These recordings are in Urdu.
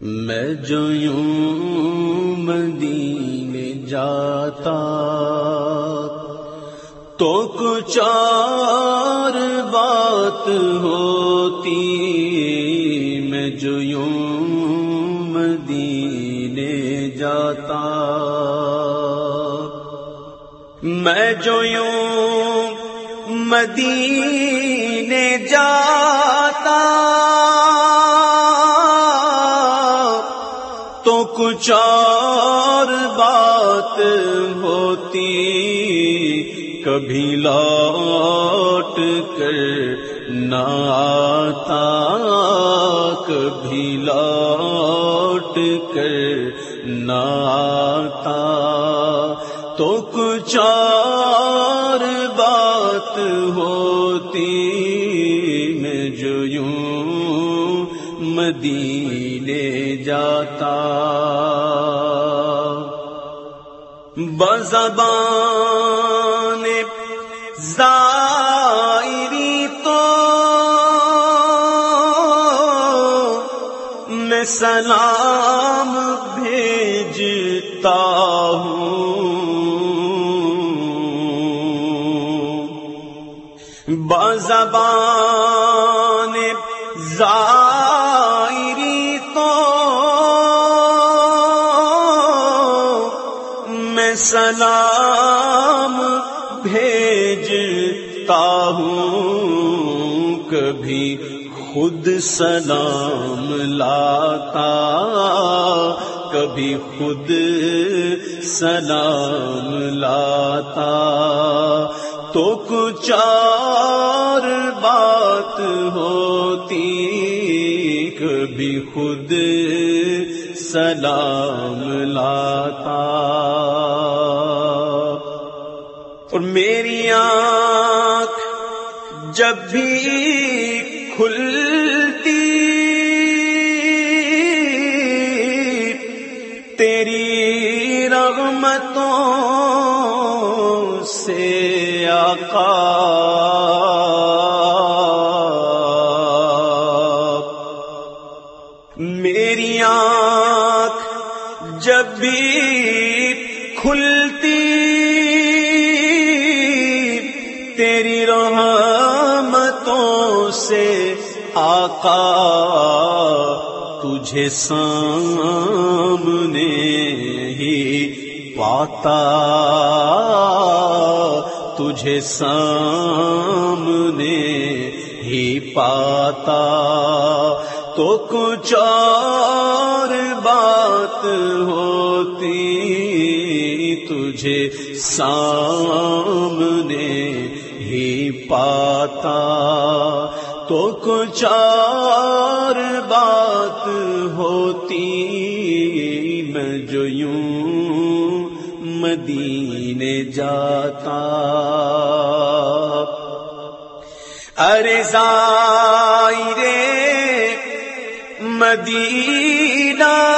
میں جو یوں مدینے جاتا تو کچھ اور بات ہوتی، میں جو یوں مدینے جاتا میں جو یوں مدینے جاتا کچھ اور بات ہوتی، کبھی لوٹ کر نہ آتا، کبھی لوٹ کر نہ آتا۔ تو کچھ اور مدینے جاتا۔ بزبان زائری تو میں سلام بھیجتا ہوں۔ بزبان زائری میں سلام بھیجتا ہوں، کبھی خود سلام لاتا، کبھی خود سلام لاتا۔ تو کچھ اور بات ہوتی کبھی خود سلام لاتا۔ اور میری آنکھ جب بھی کھلتی تیری رغمتوں سے آقا۔ کھلتی تیری رحمتوں سے آقا تجھے سامنے ہی پاتا تجھے سامنے ہی پاتا تو کچھ اور بات ہوتی تجھے سامنے ہی پاتا۔ تو کچھ اور بات ہوتی میں جو یوں مدینے جاتا۔ ارے رے مدینہ۔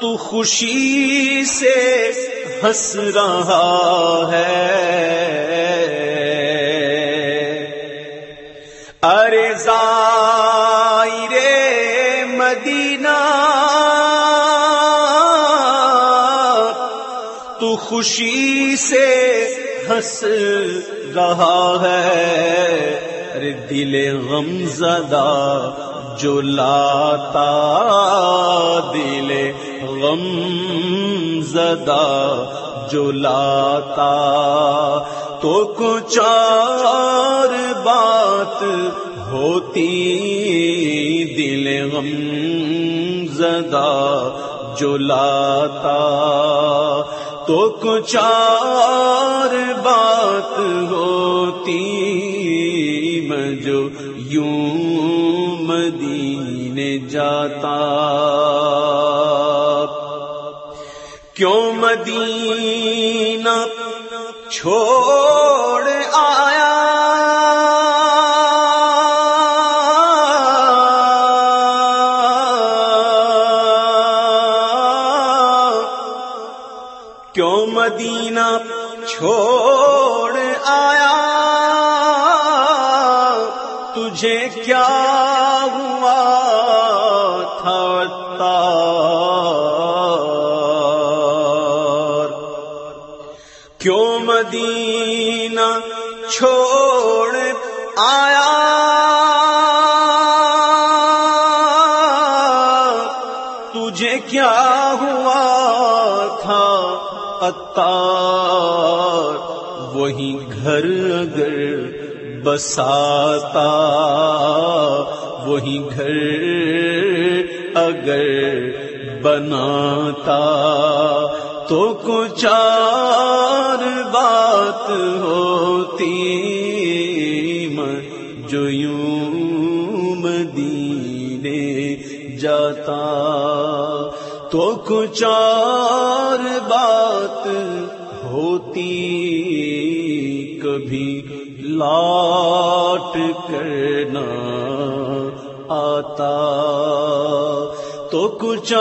تو خوشی سے ہنس رہا ہے۔ ارے رے مدینہ، تو خوشی سے ہنس رہا ہے۔ دل غم زدہ جو لاتا، دل غم زدہ جو لاتا۔ تو کچھ اور بات ہوتی، دل غم زدہ جو لاتا۔ تو کچھ اور بات ہوتی میں جو یوں مدینے جاتا کیوں مدینہ چھوڑ مدینہ چھوڑ آیا۔ تجھے کیا ہوا تھا تار؟ کیوں مدینہ چھوڑ آیا؟ تجھے کیا ہوا تھا اتار، وہی گھر اگر بساتا، وہی گھر اگر بناتا۔ تو کچھ چار بات ہوتی جو یوں مدینے جاتا۔ تو کچھ بات ہوتی کبھی لاٹ کرنا آتا تو کچھ